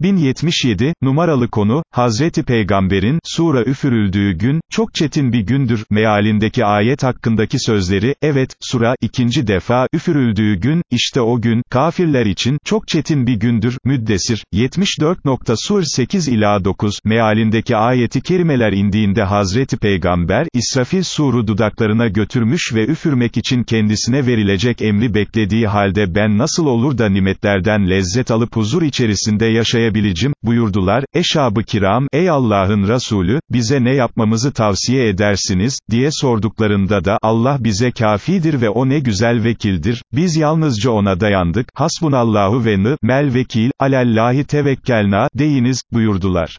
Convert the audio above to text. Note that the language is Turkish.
1077, numaralı konu, Hazreti Peygamber'in, sura üfürüldüğü gün, çok çetin bir gündür, mealindeki ayet hakkındaki sözleri, evet, sura, ikinci defa, üfürüldüğü gün, işte o gün, kafirler için, çok çetin bir gündür, müddessir, 74. Sur 8 ila 9, mealindeki ayeti kerimeler indiğinde Hazreti Peygamber, İsrafil suru dudaklarına götürmüş ve üfürmek için kendisine verilecek emri beklediği halde ben nasıl olur da nimetlerden lezzet alıp huzur içerisinde yaşayabilirim, yaşayabileceğim, buyurdular, eşabı kiram, ey Allah'ın Resulü, bize ne yapmamızı tavsiye edersiniz, diye sorduklarında da, Allah bize kafidir ve o ne güzel vekildir, biz yalnızca ona dayandık, hasbunallahu ve nı, mel vekil, alallahi tevekkelna, deyiniz, buyurdular.